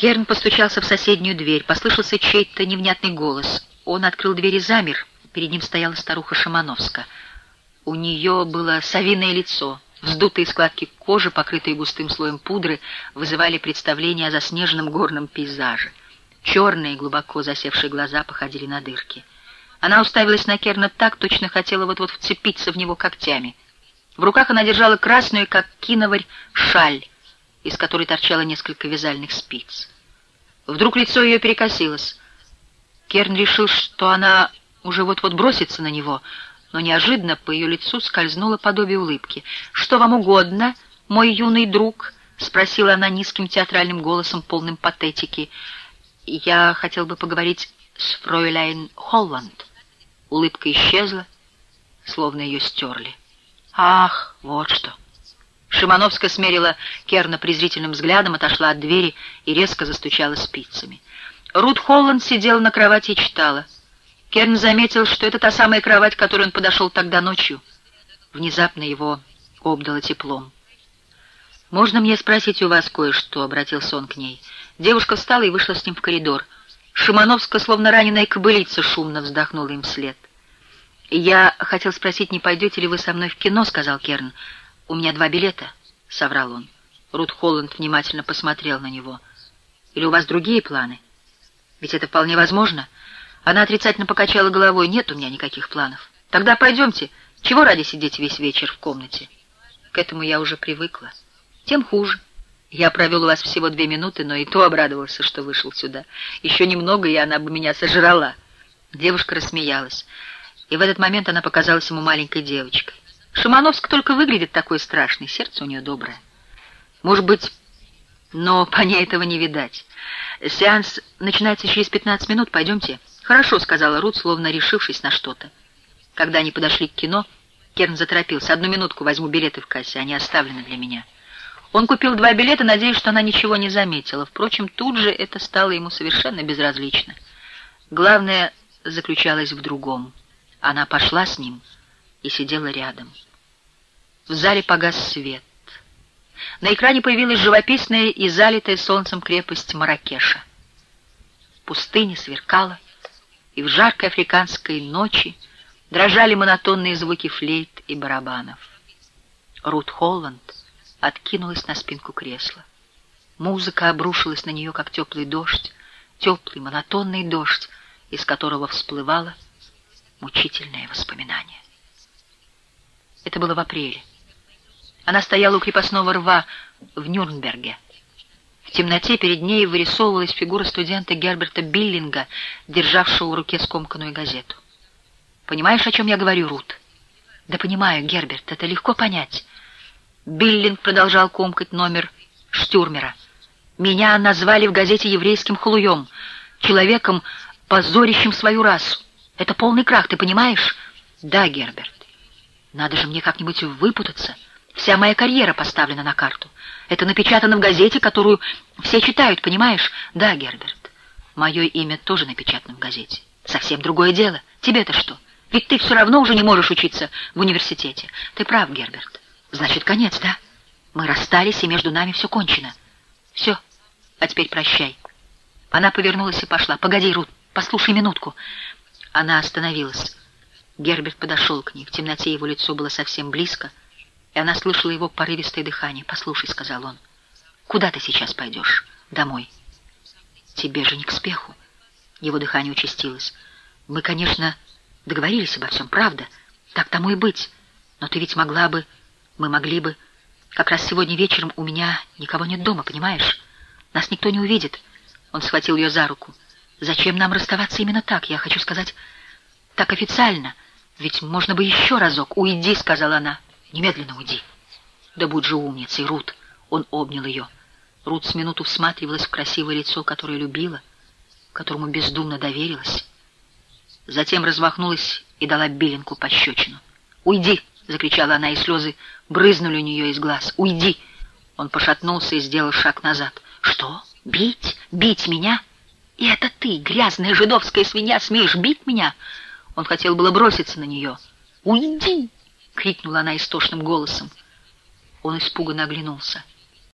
Керн постучался в соседнюю дверь. Послышался чей-то невнятный голос. Он открыл дверь и замер. Перед ним стояла старуха Шамановска. У нее было совиное лицо. Вздутые складки кожи, покрытые густым слоем пудры, вызывали представление о заснеженном горном пейзаже. Черные, глубоко засевшие глаза походили на дырки. Она уставилась на Керна так, точно хотела вот-вот вцепиться в него когтями. В руках она держала красную, как киноварь, шаль, из которой торчало несколько вязальных спиц. Вдруг лицо ее перекосилось. Керн решил, что она уже вот-вот бросится на него, но неожиданно по ее лицу скользнуло подобие улыбки. «Что вам угодно, мой юный друг?» — спросила она низким театральным голосом, полным патетики. «Я хотел бы поговорить с фройляйн Холланд». Улыбка исчезла, словно ее стерли. «Ах, вот что!» Шимановская смерила Керна презрительным взглядом, отошла от двери и резко застучала спицами. Рут Холланд сидела на кровати и читала. Керн заметил, что это та самая кровать, к которой он подошел тогда ночью. Внезапно его обдало теплом. «Можно мне спросить у вас кое-что?» — обратился он к ней. Девушка встала и вышла с ним в коридор. Шимановская, словно раненая кобылица, шумно вздохнула им вслед. «Я хотел спросить, не пойдете ли вы со мной в кино?» — сказал Керн. «У меня два билета», — соврал он. Рут Холланд внимательно посмотрел на него. «Или у вас другие планы? Ведь это вполне возможно». Она отрицательно покачала головой. «Нет у меня никаких планов». «Тогда пойдемте. Чего ради сидеть весь вечер в комнате?» «К этому я уже привыкла. Тем хуже. Я провел у вас всего две минуты, но и то обрадовался, что вышел сюда. Еще немного, и она бы меня сожрала». Девушка рассмеялась. И в этот момент она показалась ему маленькой девочкой. Шимановск только выглядит такой страшный, сердце у нее доброе. Может быть, но по ней этого не видать. Сеанс начинается через 15 минут, пойдемте. Хорошо, сказала Рут, словно решившись на что-то. Когда они подошли к кино, Керн заторопился. Одну минутку возьму билеты в кассе, они оставлены для меня. Он купил два билета, надеясь, что она ничего не заметила. Впрочем, тут же это стало ему совершенно безразлично. Главное заключалось в другом. Она пошла с ним — и сидела рядом. В зале погас свет. На экране появилась живописная и залитая солнцем крепость Маракеша. Пустыня сверкала, и в жаркой африканской ночи дрожали монотонные звуки флейт и барабанов. Рут Холланд откинулась на спинку кресла. Музыка обрушилась на нее, как теплый дождь, теплый монотонный дождь, из которого всплывало мучительное воспоминание. Это было в апреле. Она стояла у крепостного рва в Нюрнберге. В темноте перед ней вырисовывалась фигура студента Герберта Биллинга, державшего в руке скомканную газету. «Понимаешь, о чем я говорю, Рут?» «Да понимаю, Герберт, это легко понять». Биллинг продолжал комкать номер Штюрмера. «Меня назвали в газете еврейским хлуем, человеком, позорящим свою расу. Это полный крах, ты понимаешь?» «Да, Герберт. Надо же мне как-нибудь выпутаться. Вся моя карьера поставлена на карту. Это напечатано в газете, которую все читают, понимаешь? Да, Герберт. Мое имя тоже напечатано в газете. Совсем другое дело. Тебе-то что? Ведь ты все равно уже не можешь учиться в университете. Ты прав, Герберт. Значит, конец, да? Мы расстались, и между нами все кончено. Все. А теперь прощай. Она повернулась и пошла. Погоди, Рут, послушай минутку. Она остановилась. Герберт подошел к ней. В темноте его лицо было совсем близко, и она слышала его порывистое дыхание. «Послушай», — сказал он, — «куда ты сейчас пойдешь? Домой». «Тебе же не к спеху». Его дыхание участилось. «Мы, конечно, договорились обо всем, правда. Так тому и быть. Но ты ведь могла бы... Мы могли бы... Как раз сегодня вечером у меня никого нет дома, понимаешь? Нас никто не увидит». Он схватил ее за руку. «Зачем нам расставаться именно так? Я хочу сказать, так официально». Ведь можно бы еще разок. Уйди, сказала она. Немедленно уйди. Да будь же умницей, Рут. Он обнял ее. Рут с минуту всматривалась в красивое лицо, которое любила, которому бездумно доверилась. Затем размахнулась и дала Биллинку пощечину. «Уйди!» — закричала она, и слезы брызнули у нее из глаз. «Уйди!» Он пошатнулся и сделал шаг назад. «Что? Бить? Бить меня? И это ты, грязная жидовская свинья, смеешь бить меня?» Он хотел было броситься на нее. «Уйди!» — крикнула она истошным голосом. Он испуганно оглянулся.